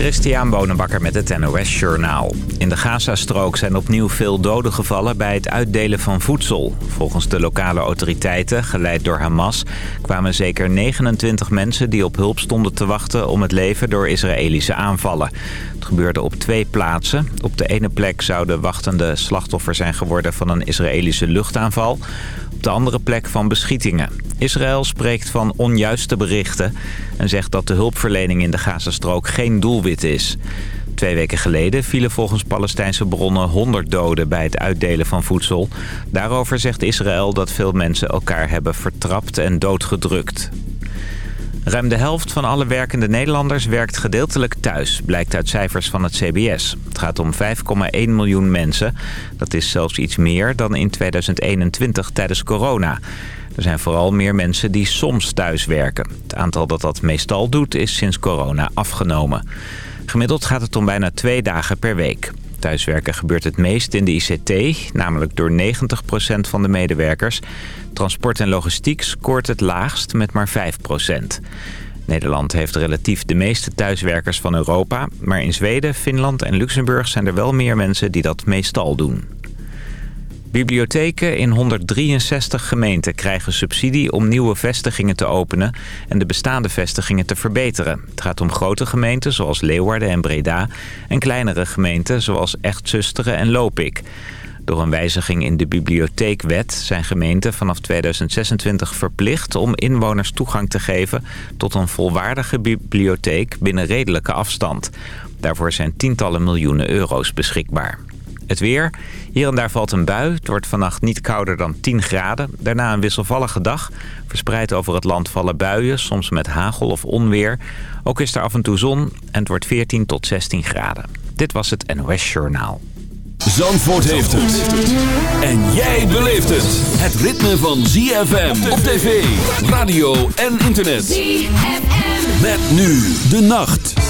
Christian Bonenbakker met het NOS Journaal. In de Gazastrook zijn opnieuw veel doden gevallen bij het uitdelen van voedsel. Volgens de lokale autoriteiten, geleid door Hamas... kwamen zeker 29 mensen die op hulp stonden te wachten om het leven door Israëlische aanvallen. Het gebeurde op twee plaatsen. Op de ene plek zouden wachtende slachtoffer zijn geworden van een Israëlische luchtaanval op de andere plek van beschietingen. Israël spreekt van onjuiste berichten en zegt dat de hulpverlening in de Gazastrook geen doelwit is. Twee weken geleden vielen volgens Palestijnse bronnen 100 doden bij het uitdelen van voedsel. Daarover zegt Israël dat veel mensen elkaar hebben vertrapt en doodgedrukt. Ruim de helft van alle werkende Nederlanders werkt gedeeltelijk thuis, blijkt uit cijfers van het CBS. Het gaat om 5,1 miljoen mensen. Dat is zelfs iets meer dan in 2021 tijdens corona. Er zijn vooral meer mensen die soms thuis werken. Het aantal dat dat meestal doet is sinds corona afgenomen. Gemiddeld gaat het om bijna twee dagen per week. Thuiswerken gebeurt het meest in de ICT, namelijk door 90% van de medewerkers. Transport en logistiek scoort het laagst met maar 5%. Nederland heeft relatief de meeste thuiswerkers van Europa... maar in Zweden, Finland en Luxemburg zijn er wel meer mensen die dat meestal doen. Bibliotheken in 163 gemeenten krijgen subsidie om nieuwe vestigingen te openen en de bestaande vestigingen te verbeteren. Het gaat om grote gemeenten zoals Leeuwarden en Breda en kleinere gemeenten zoals Echtzusteren en Lopik. Door een wijziging in de bibliotheekwet zijn gemeenten vanaf 2026 verplicht om inwoners toegang te geven tot een volwaardige bibliotheek binnen redelijke afstand. Daarvoor zijn tientallen miljoenen euro's beschikbaar. Het weer. Hier en daar valt een bui. Het wordt vannacht niet kouder dan 10 graden. Daarna een wisselvallige dag. Verspreid over het land vallen buien, soms met hagel of onweer. Ook is er af en toe zon en het wordt 14 tot 16 graden. Dit was het NOS Journaal. Zandvoort heeft het. En jij beleeft het. Het ritme van ZFM op tv, radio en internet. ZFM. Met nu de nacht.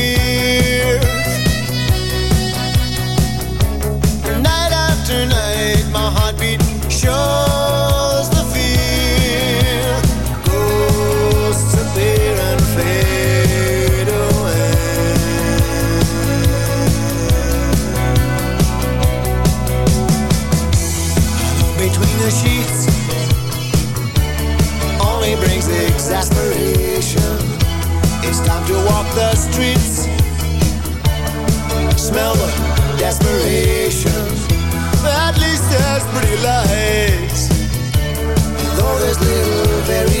Smell the desperation. At least there's pretty lights. Though there's little variation,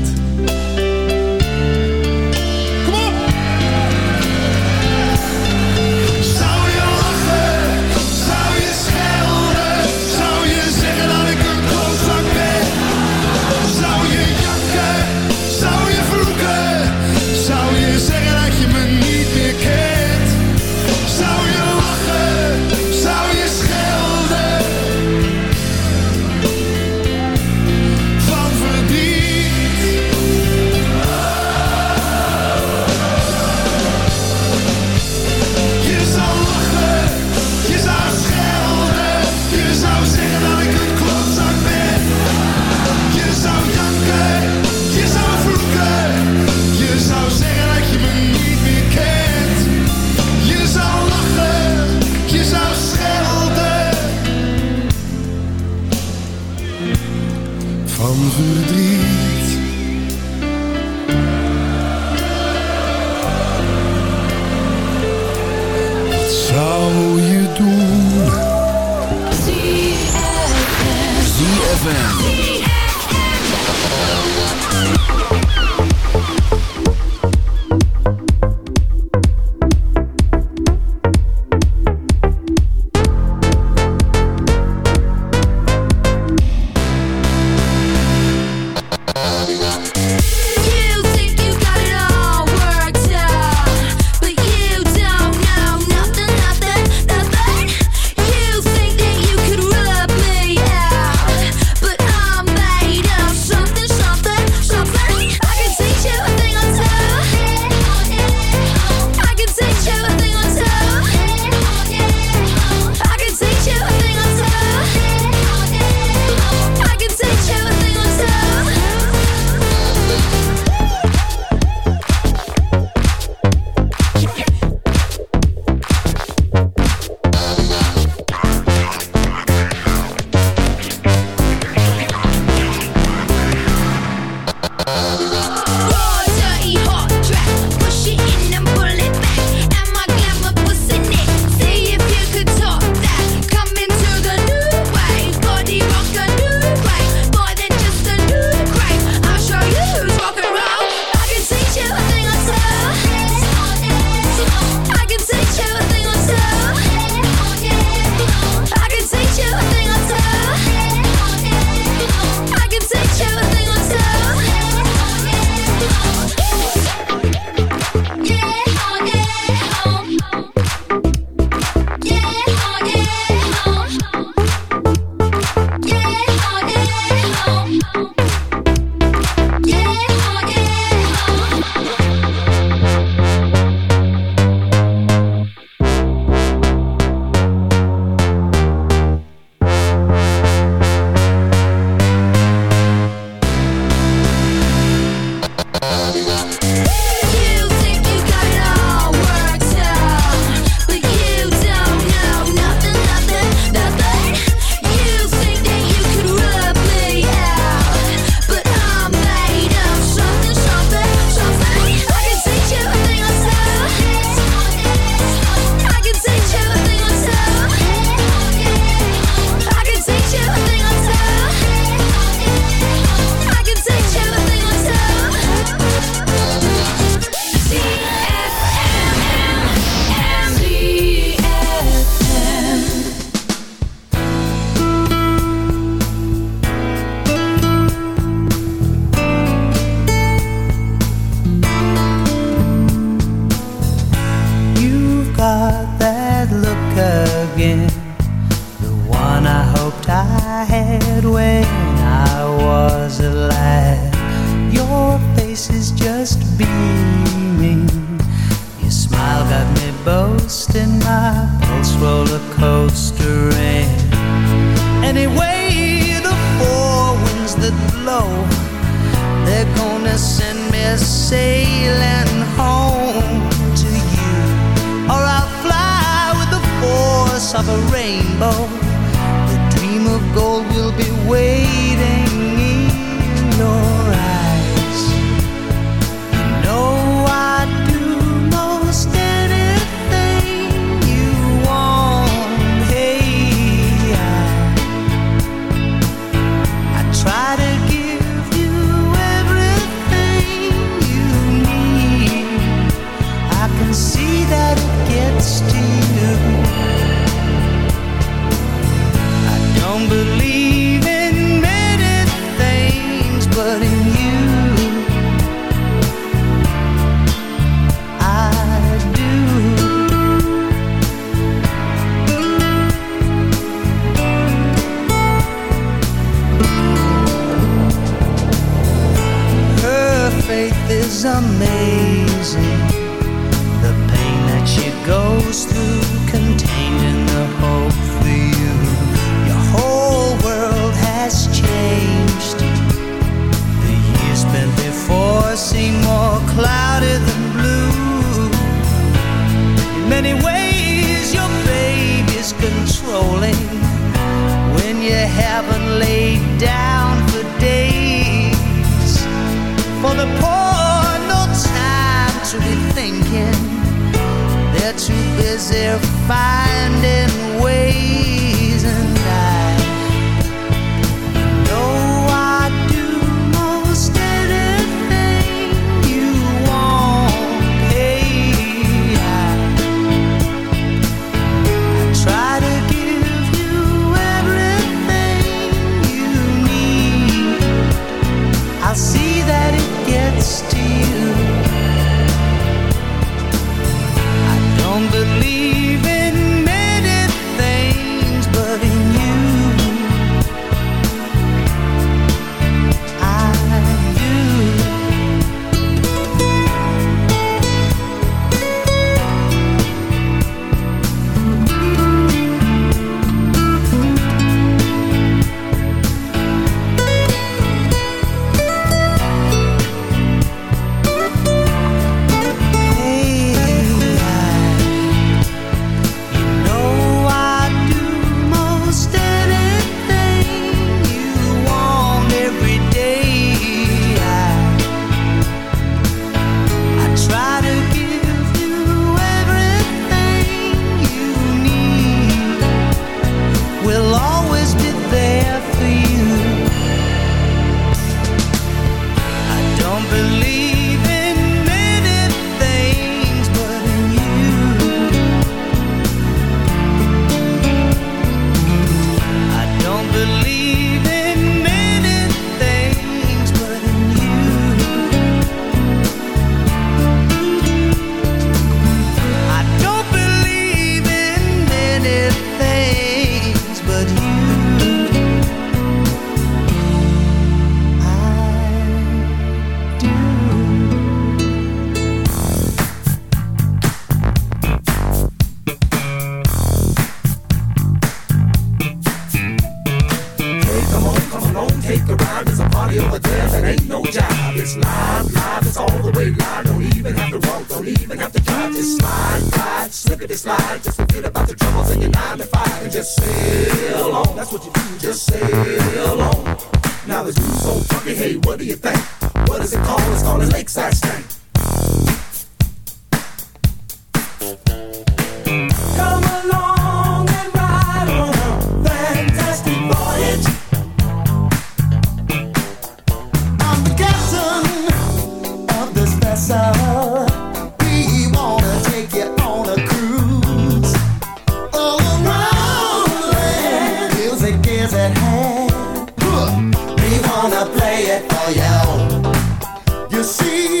play it for you. You see,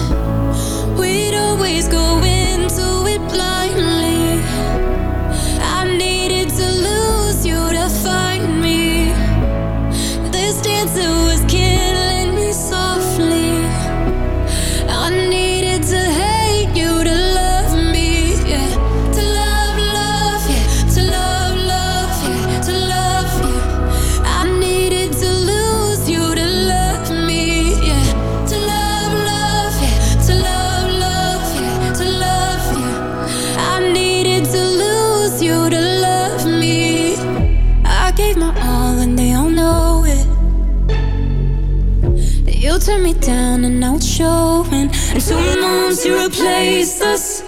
me down and out showing. And two months to replace us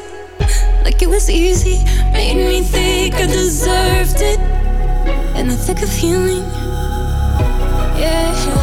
like it was easy. Made me think I deserved it in the thick of healing. Yeah.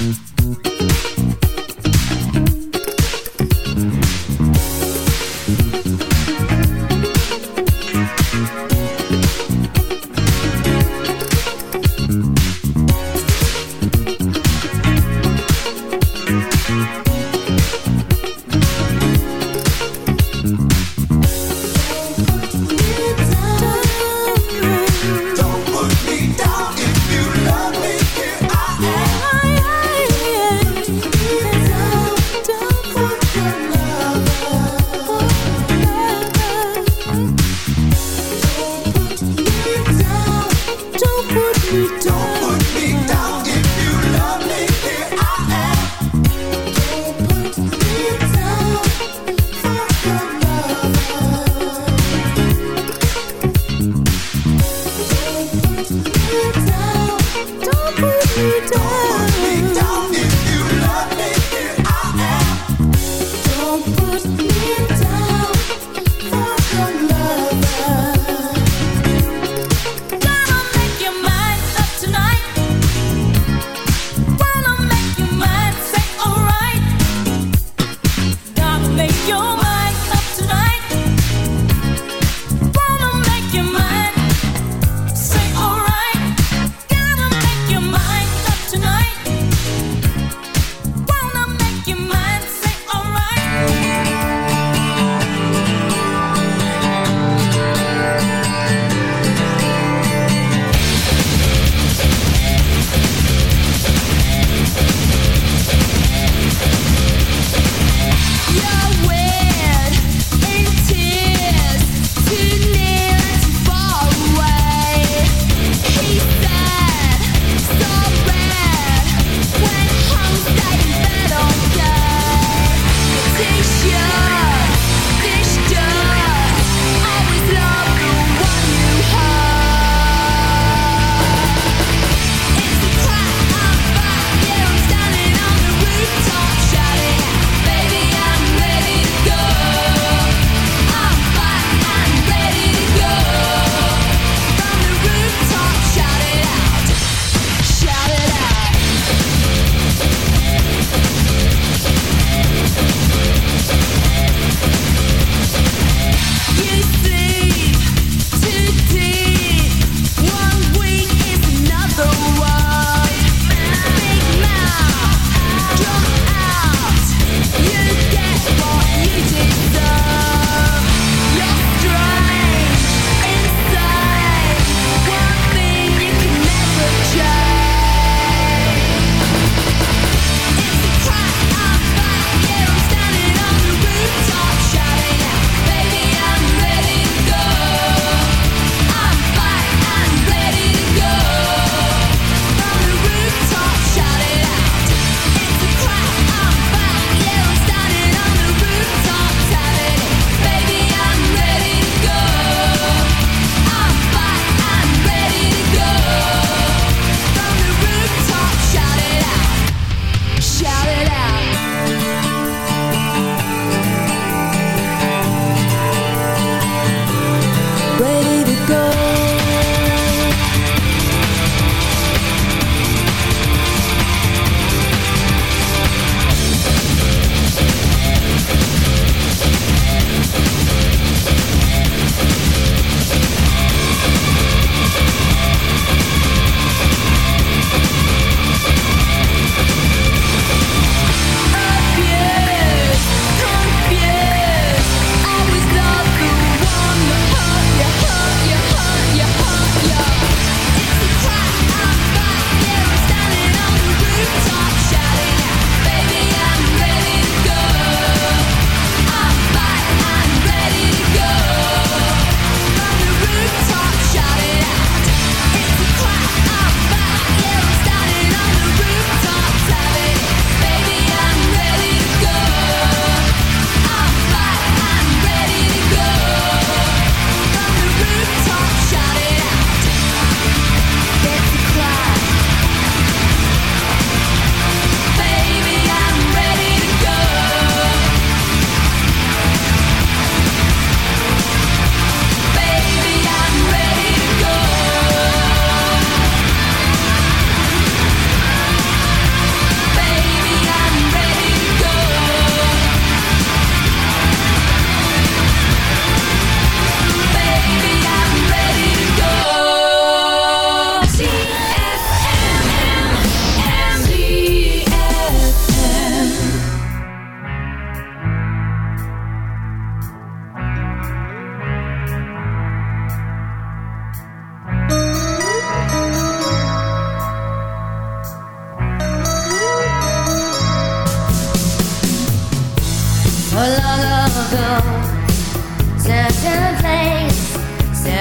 Mm-hmm.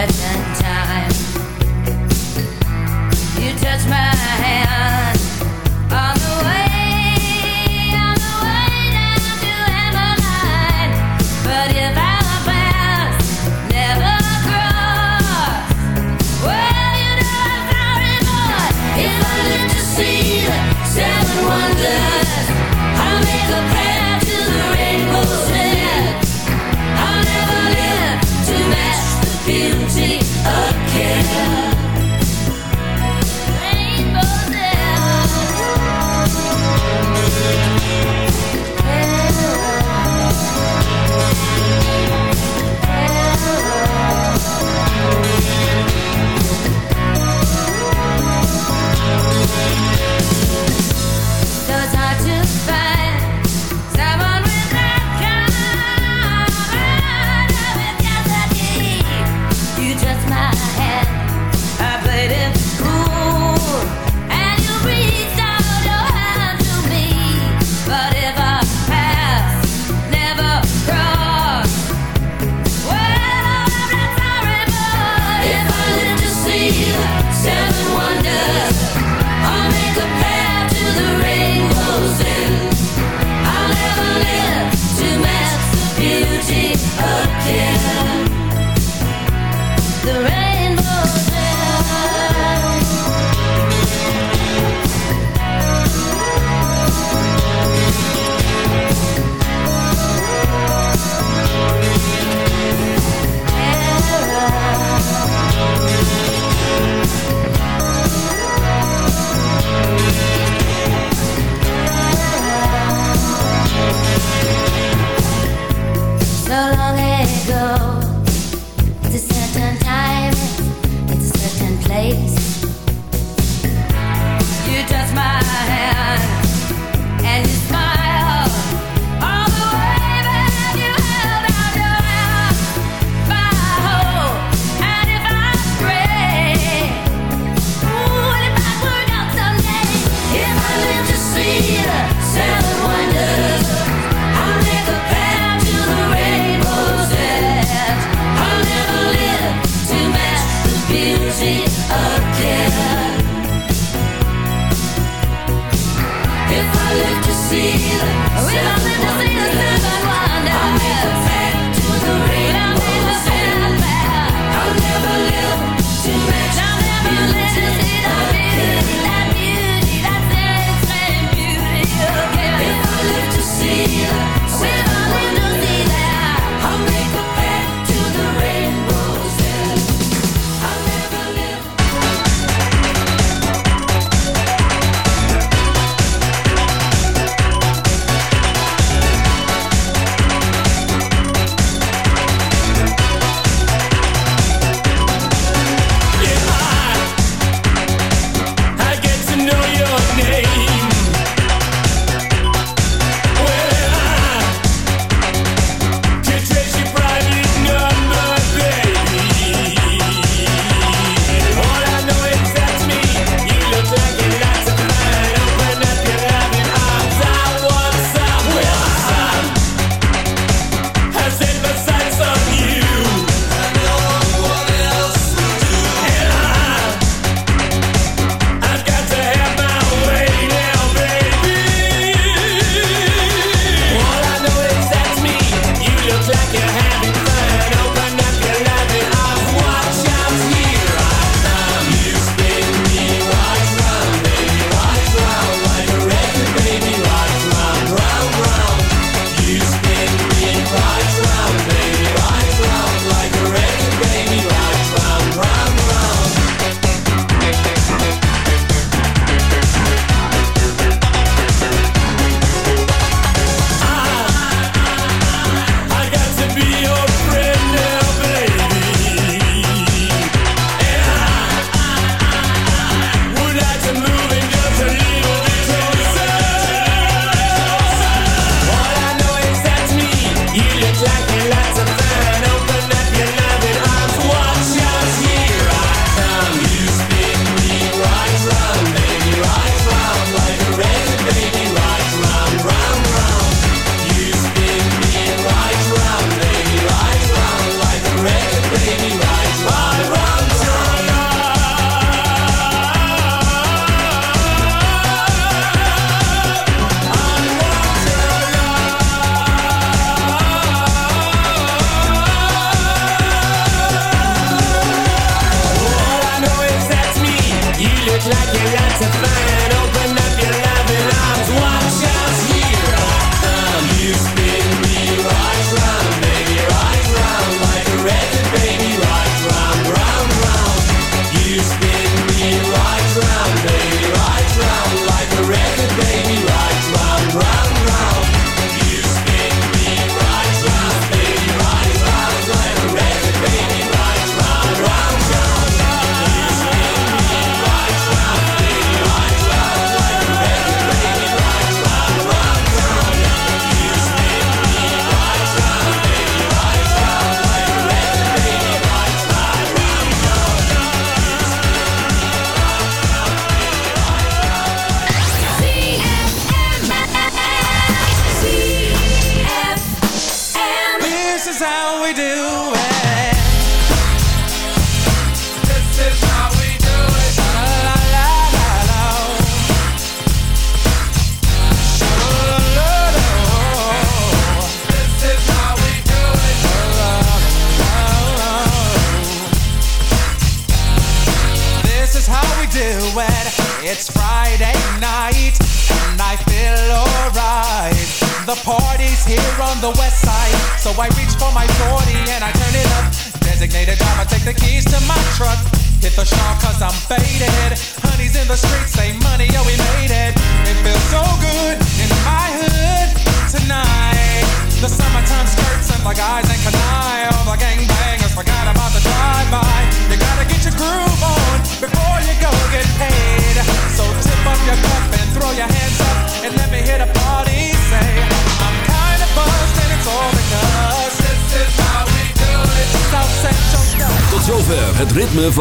Certain time. You touch my